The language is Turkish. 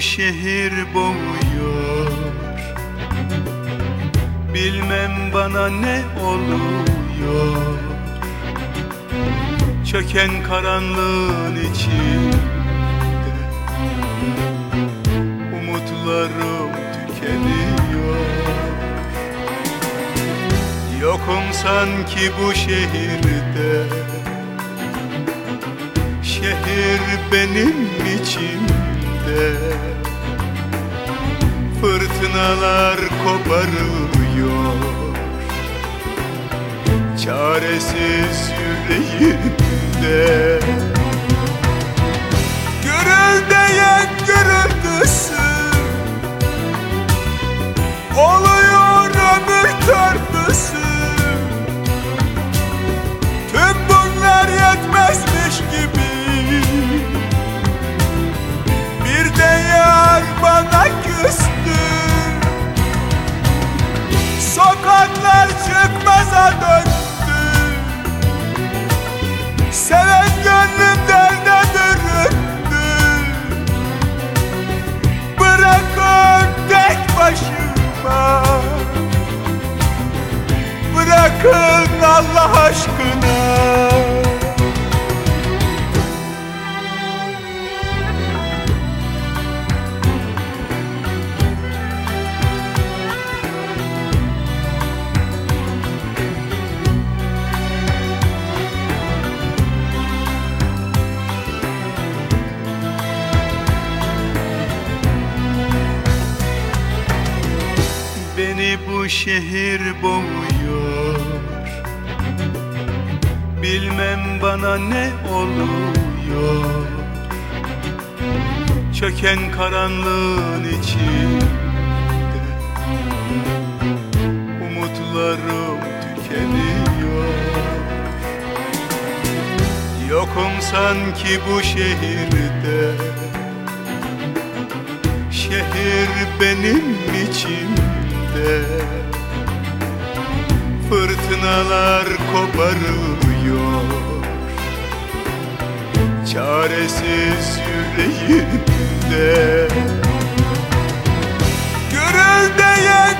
şehir boğuyor. Bilmem bana ne oluyor. Çöken karanlığın içinde Umutlarım tükeniyor. Yokum sanki bu şehirde. Şehir benim içimde Fırtınalar koparıyor Çaresiz yüreğimde. Gürüldeyen gürültüsü Bırakın Allah aşkına. Beni bu şehir boğuyor Bilmem bana ne oluyor. Çöken karanlığın içinde Umutlarım tükeniyor. Yokum sanki bu şehirde. Şehir benim içimde. Fırtınalar koparıyor Çaresiz yüreğimde. Gürüldeyen gürültüsü